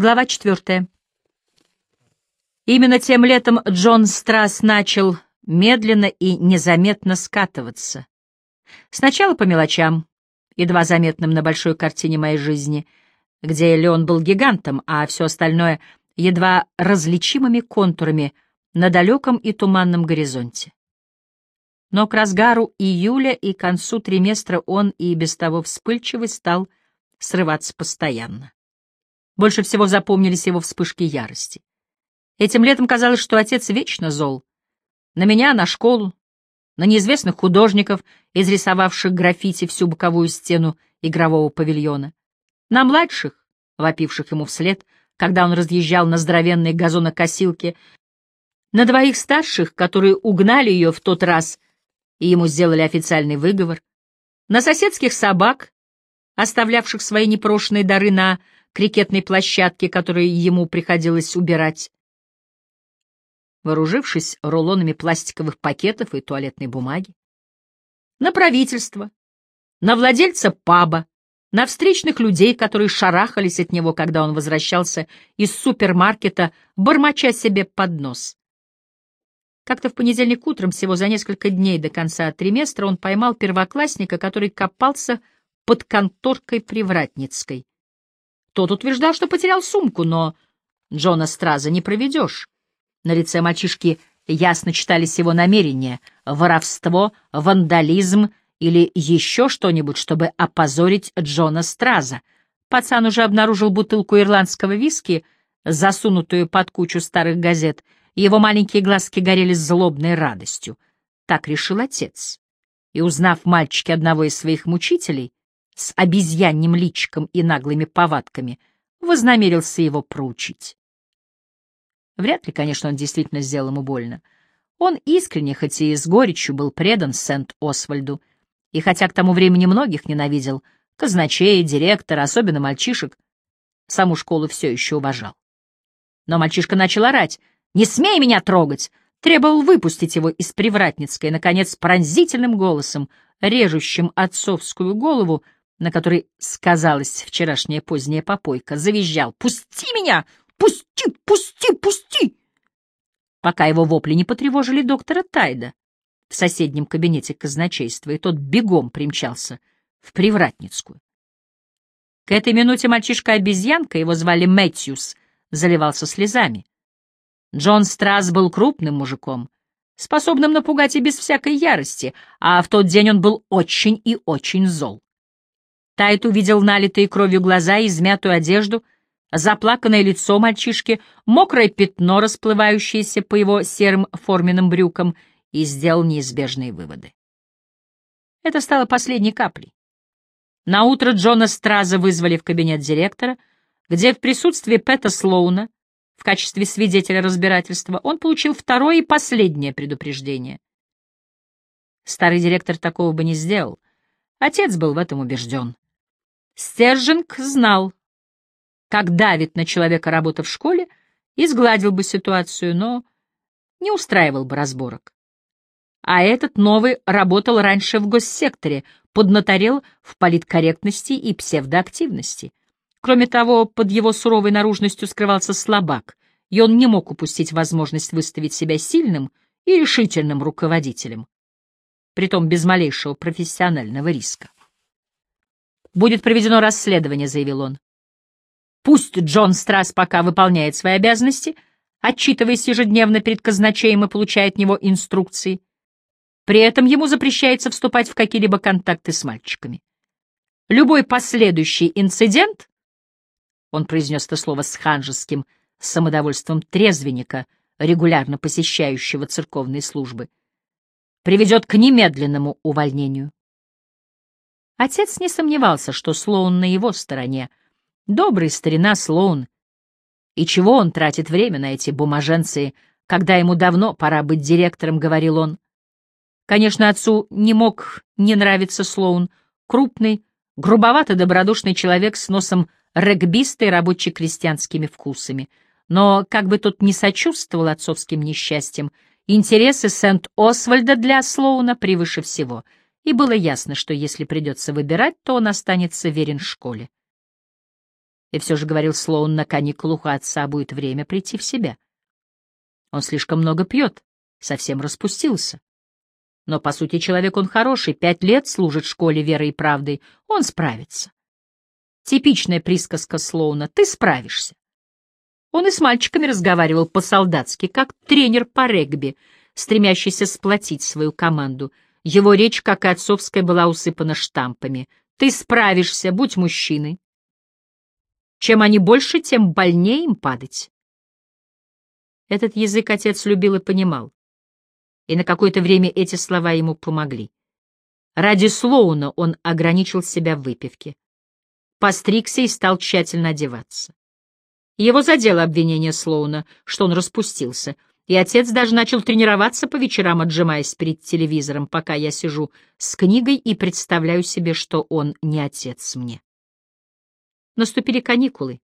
Глава четвертая. Именно тем летом Джон Страс начал медленно и незаметно скатываться. Сначала по мелочам, едва заметным на большой картине моей жизни, где Леон был гигантом, а все остальное — едва различимыми контурами на далеком и туманном горизонте. Но к разгару июля и концу триместра он и без того вспыльчивый стал срываться постоянно. Больше всего запомнились его вспышки ярости. Этим летом казалось, что отец вечно зол. На меня, на школу, на неизвестных художников, изрисовавших граффити всю боковую стену игрового павильона, на младших, вопивших ему вслед, когда он разъезжал на здоровенной газонокосилке, на двоих старших, которые угнали ее в тот раз, и ему сделали официальный выговор, на соседских собак, оставлявших свои непрошенные дары на крикетной площадке, которые ему приходилось убирать, вооружившись рулонами пластиковых пакетов и туалетной бумаги. На правительство, на владельца паба, на встречных людей, которые шарахались от него, когда он возвращался из супермаркета, бормоча себе под нос. Как-то в понедельник утром, всего за несколько дней до конца триместра, он поймал первоклассника, который копался под конторкой Привратницкой. Тот утверждал, что потерял сумку, но Джона Страза не проведешь. На лице мальчишки ясно читались его намерения — воровство, вандализм или еще что-нибудь, чтобы опозорить Джона Страза. Пацан уже обнаружил бутылку ирландского виски, засунутую под кучу старых газет, и его маленькие глазки горели злобной радостью. Так решил отец. И, узнав мальчики одного из своих мучителей, с обезьянним личиком и наглыми повадками, вознамерился его проучить. Вряд ли, конечно, он действительно сделал ему больно. Он искренне, хоть и с горечью, был предан Сент-Освальду, и хотя к тому времени многих ненавидел, казначей, директора, особенно мальчишек, саму школу все еще уважал. Но мальчишка начал орать «Не смей меня трогать!» требовал выпустить его из Привратницкой, наконец, пронзительным голосом, режущим отцовскую голову, на которой сказалась вчерашняя поздняя попойка, завизжал «Пусти меня! Пусти, пусти, пусти!» Пока его вопли не потревожили доктора Тайда в соседнем кабинете казначейства, и тот бегом примчался в Привратницкую. К этой минуте мальчишка-обезьянка, его звали Мэтьюс, заливался слезами. Джон Страс был крупным мужиком, способным напугать и без всякой ярости, а в тот день он был очень и очень зол. Тайт увидел налитые кровью глаза и измятую одежду — заплаканное лицо мальчишки, мокрое пятно, расплывающееся по его серым форменным брюкам, и сделал неизбежные выводы. Это стало последней каплей. На утро Джона Страза вызвали в кабинет директора, где в присутствии Пэта Слоуна в качестве свидетеля разбирательства он получил второе и последнее предупреждение. Старый директор такого бы не сделал. Отец был в этом убежден. Стержинг знал, как давит на человека работа в школе, и сгладил бы ситуацию, но не устраивал бы разборок. А этот новый работал раньше в госсекторе, поднаторел в политкорректности и псевдоактивности. Кроме того, под его суровой наружностью скрывался слабак, и он не мог упустить возможность выставить себя сильным и решительным руководителем, притом без малейшего профессионального риска. «Будет проведено расследование», — заявил он. Пусть Джон Страс пока выполняет свои обязанности, отчитываясь ежедневно перед казначеем и получая от него инструкции. При этом ему запрещается вступать в какие-либо контакты с мальчиками. Любой последующий инцидент, он произнес это слово с ханжеским самодовольством трезвенника, регулярно посещающего церковные службы, приведет к немедленному увольнению. Отец не сомневался, что Слоун на его стороне, Добрый старина Слоун. И чего он тратит время на эти бумаженцы, когда ему давно пора быть директором, говорил он. Конечно, отцу не мог не нравиться Слоун, крупный, грубовато-добродушный человек с носом регбиста и рабоче-крестьянскими вкусами. Но, как бы тот ни сочувствовал отцовским несчастьям, интересы Сент-Освальда для Слоуна превыше всего, и было ясно, что если придется выбирать, то он останется верен школе. И все же говорил Слоун, на каникулах у отца будет время прийти в себя. Он слишком много пьет, совсем распустился. Но, по сути, человек он хороший, пять лет служит школе верой и правдой, он справится. Типичная присказка Слоуна «ты справишься». Он и с мальчиками разговаривал по-солдатски, как тренер по регби, стремящийся сплотить свою команду. Его речь, как и отцовская, была усыпана штампами. «Ты справишься, будь мужчиной». Чем они больше, тем больнее им падать. Этот язык отец любил и понимал. И на какое-то время эти слова ему помогли. Ради Слоуна он ограничил себя в выпивке. Постригся и стал тщательно одеваться. Его задело обвинение Слоуна, что он распустился, и отец даже начал тренироваться по вечерам, отжимаясь перед телевизором, пока я сижу с книгой и представляю себе, что он не отец мне. Наступили каникулы,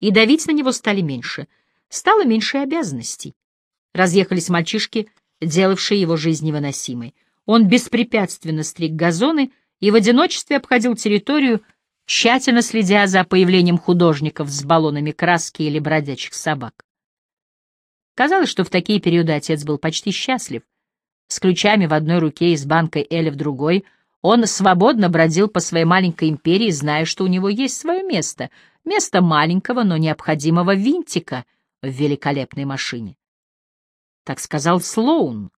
и давить на него стали меньше, стало меньше обязанностей. Разъехались мальчишки, делавшие его жизнь невыносимой. Он беспрепятственно стриг газоны и в одиночестве обходил территорию, тщательно следя за появлением художников с баллонами краски или бродячих собак. Казалось, что в такие периоды отец был почти счастлив. С ключами в одной руке и с банкой Эля в другой, он свободно бродил по своей маленькой империи, зная, что у него есть свое место, место маленького, но необходимого винтика в великолепной машине. Так сказал Слоун,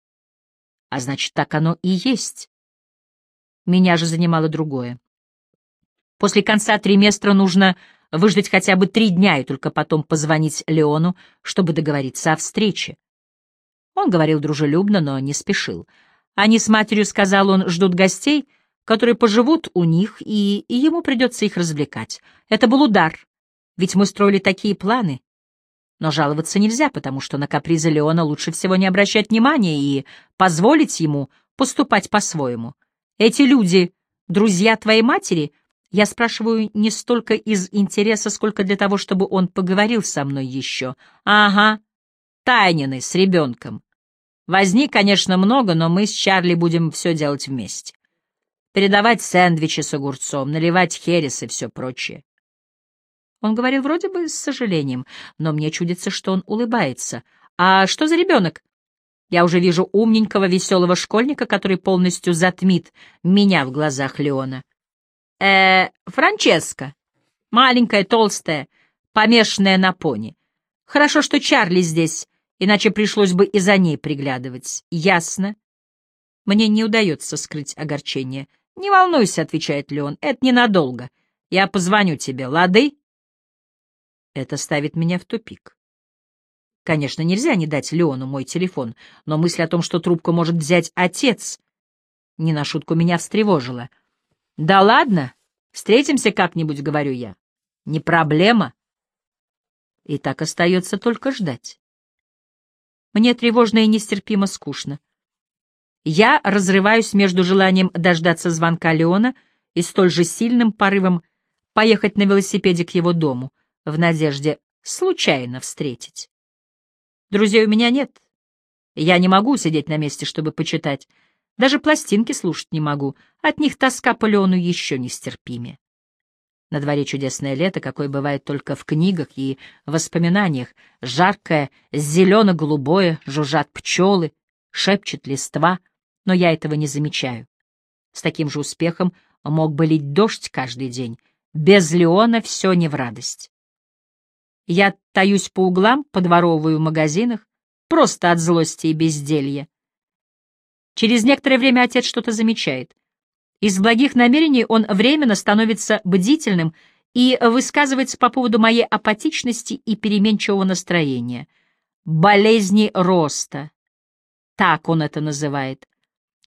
а значит, так оно и есть. Меня же занимало другое. После конца триместра нужно выждать хотя бы три дня и только потом позвонить Леону, чтобы договориться о встрече. Он говорил дружелюбно, но не спешил. Они с матерью, сказал он, ждут гостей, которые поживут у них, и, и ему придется их развлекать. Это был удар, ведь мы строили такие планы. Но жаловаться нельзя, потому что на капризы Леона лучше всего не обращать внимания и позволить ему поступать по-своему. Эти люди — друзья твоей матери — я спрашиваю не столько из интереса, сколько для того, чтобы он поговорил со мной еще. Ага, Тайнины с ребенком. Возни, конечно, много, но мы с Чарли будем все делать вместе. Передавать сэндвичи с огурцом, наливать херес и все прочее. Он говорил вроде бы с сожалением, но мне чудится, что он улыбается. А что за ребенок? Я уже вижу умненького, веселого школьника, который полностью затмит меня в глазах Леона э Франческа. Маленькая, толстая, помешанная на пони. Хорошо, что Чарли здесь, иначе пришлось бы и за ней приглядывать. Ясно. Мне не удается скрыть огорчение. «Не волнуйся», — отвечает Леон, — «это ненадолго. Я позвоню тебе, лады?» Это ставит меня в тупик. Конечно, нельзя не дать Леону мой телефон, но мысль о том, что трубку может взять отец, не на шутку меня встревожила. Да ладно, встретимся как-нибудь, говорю я. Не проблема. И так остается только ждать. Мне тревожно и нестерпимо скучно. Я разрываюсь между желанием дождаться звонка Леона и столь же сильным порывом поехать на велосипеде к его дому, в надежде случайно встретить. Друзей у меня нет. Я не могу сидеть на месте, чтобы почитать. Даже пластинки слушать не могу, от них тоска по Леону еще нестерпимее. На дворе чудесное лето, какое бывает только в книгах и воспоминаниях. Жаркое, зелено-голубое, жужжат пчелы, шепчет листва, но я этого не замечаю. С таким же успехом мог бы лить дождь каждый день. Без Леона все не в радость. Я таюсь по углам, подворовываю в магазинах, просто от злости и безделья. Через некоторое время отец что-то замечает. Из благих намерений он временно становится бдительным и высказывается по поводу моей апатичности и переменчивого настроения. Болезни роста. Так он это называет.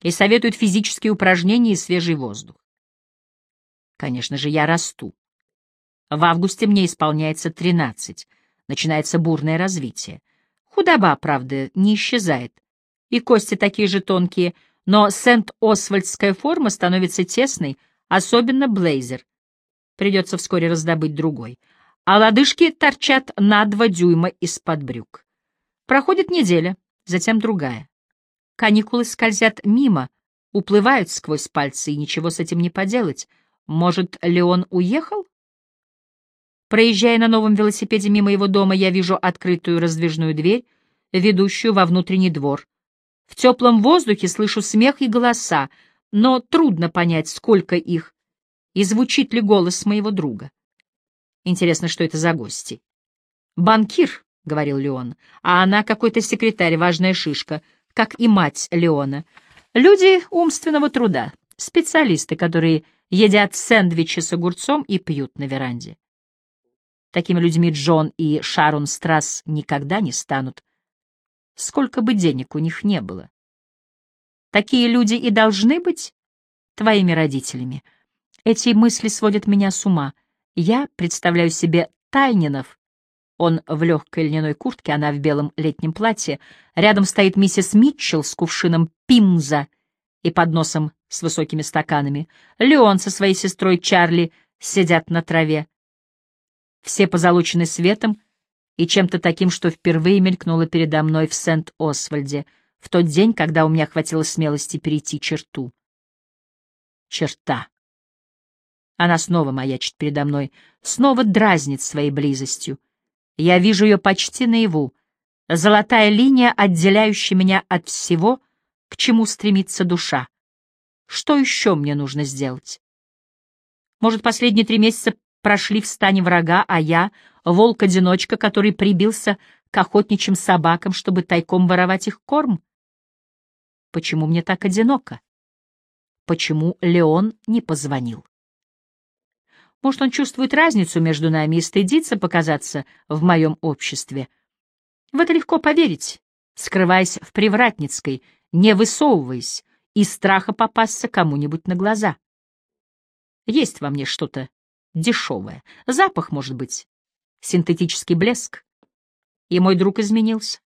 И советует физические упражнения и свежий воздух. Конечно же, я расту. В августе мне исполняется 13. Начинается бурное развитие. Худоба, правда, не исчезает и кости такие же тонкие, но Сент-Освальдская форма становится тесной, особенно блейзер. Придется вскоре раздобыть другой. А лодыжки торчат на два дюйма из-под брюк. Проходит неделя, затем другая. Каникулы скользят мимо, уплывают сквозь пальцы, и ничего с этим не поделать. Может, Леон уехал? Проезжая на новом велосипеде мимо его дома, я вижу открытую раздвижную дверь, ведущую во внутренний двор. В теплом воздухе слышу смех и голоса, но трудно понять, сколько их, и звучит ли голос моего друга. Интересно, что это за гости? «Банкир», — говорил Леон, — «а она какой-то секретарь, важная шишка, как и мать Леона. Люди умственного труда, специалисты, которые едят сэндвичи с огурцом и пьют на веранде. Такими людьми Джон и Шарон Страсс никогда не станут, сколько бы денег у них не было. Такие люди и должны быть твоими родителями. Эти мысли сводят меня с ума. Я представляю себе Тайнинов. Он в легкой льняной куртке, она в белом летнем платье. Рядом стоит миссис Митчелл с кувшином пимза и подносом с высокими стаканами. Леон со своей сестрой Чарли сидят на траве все позолочены светом и чем-то таким, что впервые мелькнуло передо мной в Сент-Освальде, в тот день, когда у меня хватило смелости перейти черту. Черта. Она снова маячит передо мной, снова дразнит своей близостью. Я вижу ее почти наяву. Золотая линия, отделяющая меня от всего, к чему стремится душа. Что еще мне нужно сделать? Может, последние три месяца прошли в стане врага, а я — волк-одиночка, который прибился к охотничьим собакам, чтобы тайком воровать их корм? Почему мне так одиноко? Почему Леон не позвонил? Может, он чувствует разницу между нами и стыдится показаться в моем обществе? В это легко поверить, скрываясь в Привратницкой, не высовываясь, из страха попасться кому-нибудь на глаза. Есть во мне что-то дешевое. Запах, может быть, синтетический блеск. И мой друг изменился.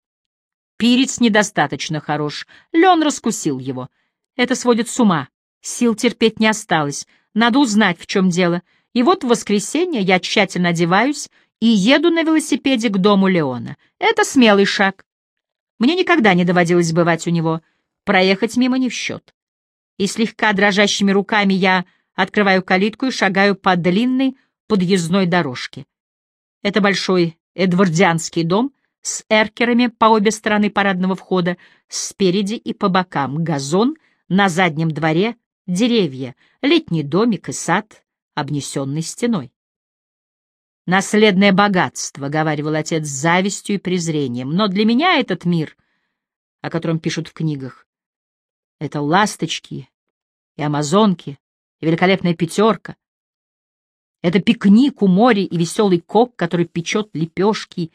Пирец недостаточно хорош. Лен раскусил его. Это сводит с ума. Сил терпеть не осталось. Надо узнать, в чем дело. И вот в воскресенье я тщательно одеваюсь и еду на велосипеде к дому Леона. Это смелый шаг. Мне никогда не доводилось бывать у него. Проехать мимо не в счет. И слегка дрожащими руками я Открываю калитку и шагаю по длинной подъездной дорожке. Это большой эдвардианский дом с эркерами по обе стороны парадного входа, спереди и по бокам, газон, на заднем дворе деревья, летний домик и сад, обнесенный стеной. «Наследное богатство», — говаривал отец с завистью и презрением, «но для меня этот мир, о котором пишут в книгах, это ласточки и амазонки, и великолепная пятерка. Это пикник у моря и веселый кок, который печет лепешки,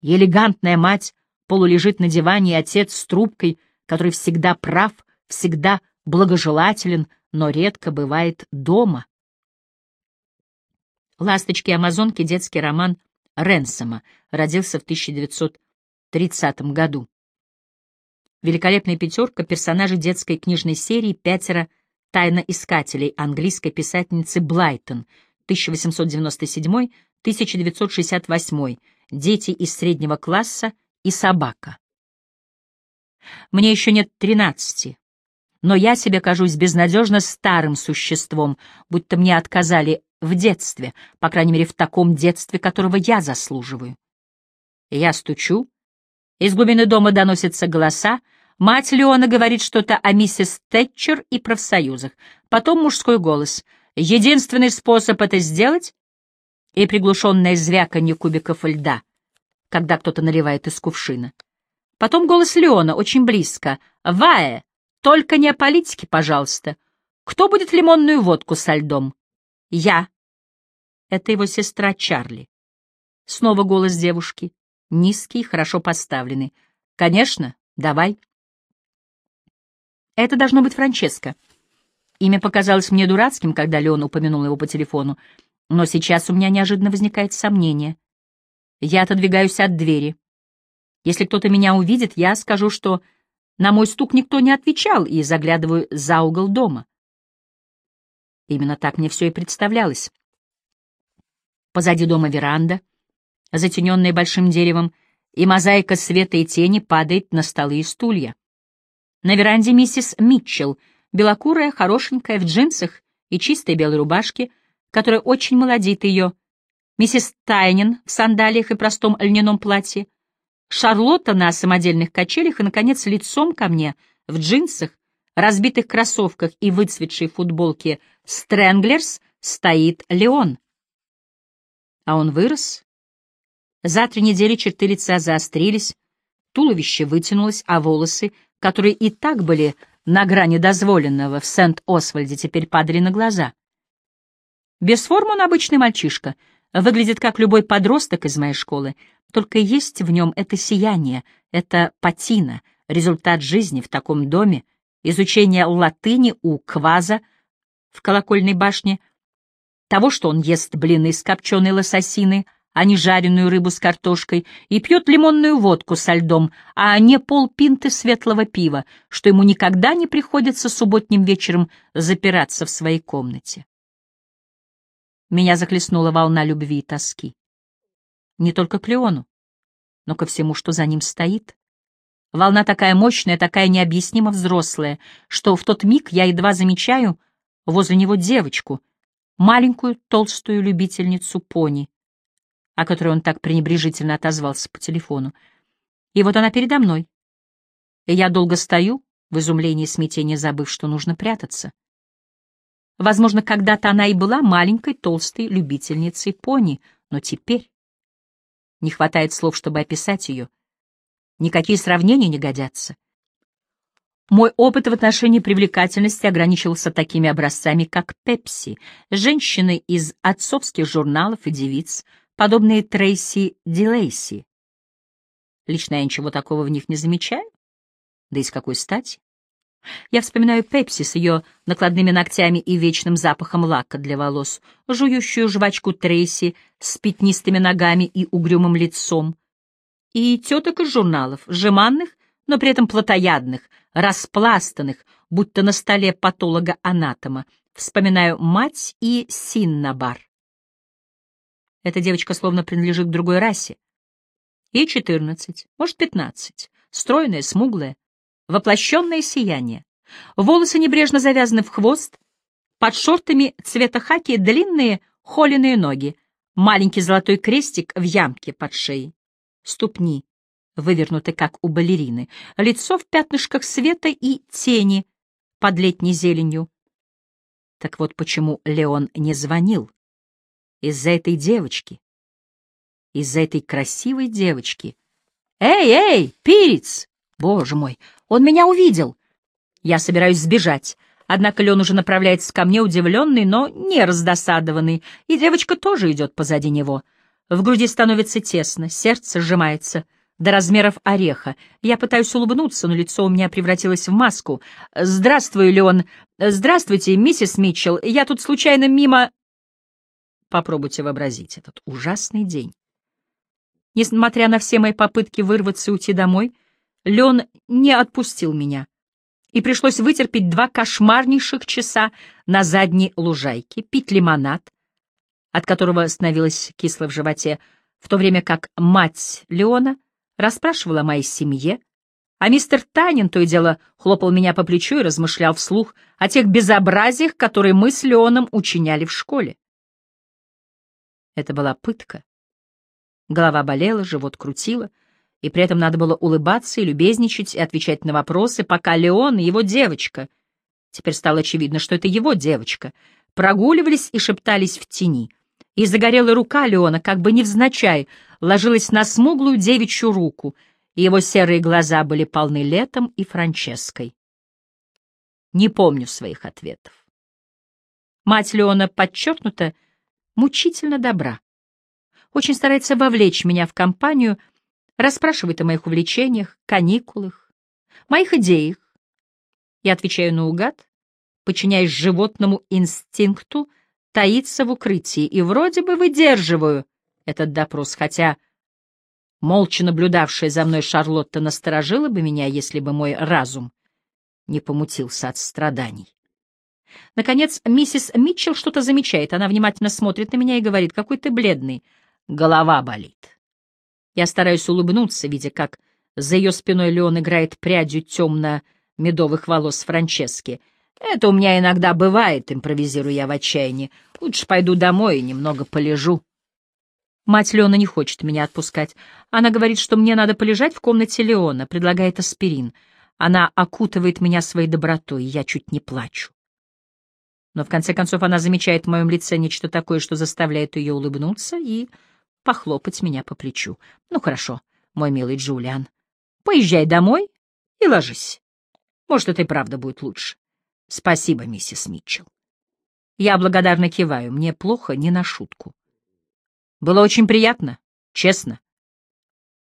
и элегантная мать полулежит на диване, и отец с трубкой, который всегда прав, всегда благожелателен, но редко бывает дома. «Ласточки Амазонки» — детский роман Ренсома, родился в 1930 году. Великолепная пятерка — персонажи детской книжной серии «Пятеро «Тайна искателей» английской писательницы Блайтон, 1897-1968, «Дети из среднего класса» и «Собака». Мне еще нет тринадцати, но я себе кажусь безнадежно старым существом, будто мне отказали в детстве, по крайней мере, в таком детстве, которого я заслуживаю. Я стучу, из глубины дома доносятся голоса, Мать Леона говорит что-то о миссис Тэтчер и профсоюзах. Потом мужской голос. Единственный способ это сделать — и приглушенное звяканье кубиков льда, когда кто-то наливает из кувшина. Потом голос Леона, очень близко. «Вае, только не о политике, пожалуйста. Кто будет лимонную водку со льдом?» «Я». Это его сестра Чарли. Снова голос девушки. Низкий, хорошо поставленный. «Конечно, давай». Это должно быть Франческо. Имя показалось мне дурацким, когда Леон упомянул его по телефону, но сейчас у меня неожиданно возникает сомнение. Я отодвигаюсь от двери. Если кто-то меня увидит, я скажу, что на мой стук никто не отвечал, и заглядываю за угол дома. Именно так мне все и представлялось. Позади дома веранда, затененная большим деревом, и мозаика света и тени падает на столы и стулья. На веранде миссис Митчелл, белокурая, хорошенькая, в джинсах и чистой белой рубашке, которая очень молодит ее. миссис Тайнин в сандалиях и простом льняном платье, Шарлотта на самодельных качелях и, наконец, лицом ко мне в джинсах, разбитых кроссовках и выцветшей футболке «Стрэнглерс» стоит Леон. А он вырос. За три недели черты лица заострились, туловище вытянулось, а волосы, которые и так были на грани дозволенного в Сент-Освальде, теперь падали на глаза. Без формы он обычный мальчишка, выглядит как любой подросток из моей школы, только есть в нем это сияние, это патина, результат жизни в таком доме, изучение латыни у Кваза в колокольной башне, того, что он ест блины с копченой лососиной, а не жареную рыбу с картошкой, и пьет лимонную водку со льдом, а не полпинты светлого пива, что ему никогда не приходится субботним вечером запираться в своей комнате. Меня захлестнула волна любви и тоски. Не только к Леону, но ко всему, что за ним стоит. Волна такая мощная, такая необъяснимо взрослая, что в тот миг я едва замечаю возле него девочку, маленькую толстую любительницу пони, о которой он так пренебрежительно отозвался по телефону. И вот она передо мной. И я долго стою, в изумлении и смятении забыв, что нужно прятаться. Возможно, когда-то она и была маленькой толстой любительницей пони, но теперь... Не хватает слов, чтобы описать ее. Никакие сравнения не годятся. Мой опыт в отношении привлекательности ограничивался такими образцами, как Пепси, женщины из отцовских журналов и девиц, подобные Трейси Дилейси. Лично я ничего такого в них не замечаю. Да и с какой стати? Я вспоминаю Пепси с ее накладными ногтями и вечным запахом лака для волос, жующую жвачку Трейси с пятнистыми ногами и угрюмым лицом, и теток из журналов, жеманных, но при этом плотоядных, распластанных, будто на столе патолога-анатома. Вспоминаю мать и Синнабар. Эта девочка словно принадлежит к другой расе. Ей четырнадцать, может, пятнадцать, стройная, смуглая, воплощенное сияние. Волосы небрежно завязаны в хвост, под шортами цвета хаки длинные холеные ноги, маленький золотой крестик в ямке под шеей, ступни вывернуты, как у балерины, лицо в пятнышках света и тени под летней зеленью. Так вот почему Леон не звонил. Из-за этой девочки. Из-за этой красивой девочки. «Эй, эй, Пирец!» Боже мой, он меня увидел. Я собираюсь сбежать. Однако Лен уже направляется ко мне удивленный, но не раздосадованный, и девочка тоже идет позади него. В груди становится тесно, сердце сжимается до размеров ореха. Я пытаюсь улыбнуться, но лицо у меня превратилось в маску. «Здравствуй, Леон. Здравствуйте, миссис Митчелл. Я тут случайно мимо...» Попробуйте вообразить этот ужасный день. Несмотря на все мои попытки вырваться и уйти домой, Лен не отпустил меня, и пришлось вытерпеть два кошмарнейших часа на задней лужайке, пить лимонад, от которого становилось кисло в животе, в то время как мать Леона расспрашивала о моей семье, а мистер Танин то и дело хлопал меня по плечу и размышлял вслух о тех безобразиях, которые мы с Леоном учиняли в школе. Это была пытка. Голова болела, живот крутило, и при этом надо было улыбаться и любезничать, и отвечать на вопросы, пока Леон и его девочка, теперь стало очевидно, что это его девочка, прогуливались и шептались в тени, и загорелая рука Леона, как бы невзначай, ложилась на смуглую девичью руку, и его серые глаза были полны летом и Франческой. Не помню своих ответов. Мать Леона подчеркнута мучительно добра. Очень старается вовлечь меня в компанию — расспрашивает о моих увлечениях, каникулах, моих идеях. Я отвечаю наугад, подчиняясь животному инстинкту таиться в укрытии, и вроде бы выдерживаю этот допрос, хотя молча наблюдавшая за мной Шарлотта насторожила бы меня, если бы мой разум не помутился от страданий. Наконец, миссис Митчелл что-то замечает. Она внимательно смотрит на меня и говорит, какой ты бледный. Голова болит. Я стараюсь улыбнуться, видя, как за ее спиной Леон играет прядью темно-медовых волос Франчески. «Это у меня иногда бывает», — импровизирую я в отчаянии. «Лучше пойду домой и немного полежу». Мать Леона не хочет меня отпускать. Она говорит, что мне надо полежать в комнате Леона, предлагает аспирин. Она окутывает меня своей добротой, и я чуть не плачу. Но в конце концов она замечает в моем лице нечто такое, что заставляет ее улыбнуться и похлопать меня по плечу. Ну хорошо, мой милый Джулиан, поезжай домой и ложись. Может, это и правда будет лучше. Спасибо, миссис Митчелл. Я благодарно киваю, мне плохо не на шутку. Было очень приятно, честно.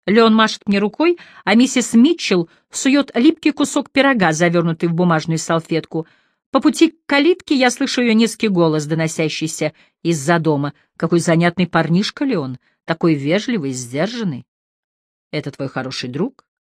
Леон машет мне рукой, а миссис Митчелл сует липкий кусок пирога, завернутый в бумажную салфетку. По пути к калитке я слышу ее низкий голос, доносящийся из-за дома. Какой занятный парнишка Леон, такой вежливый, сдержанный. Это твой хороший друг?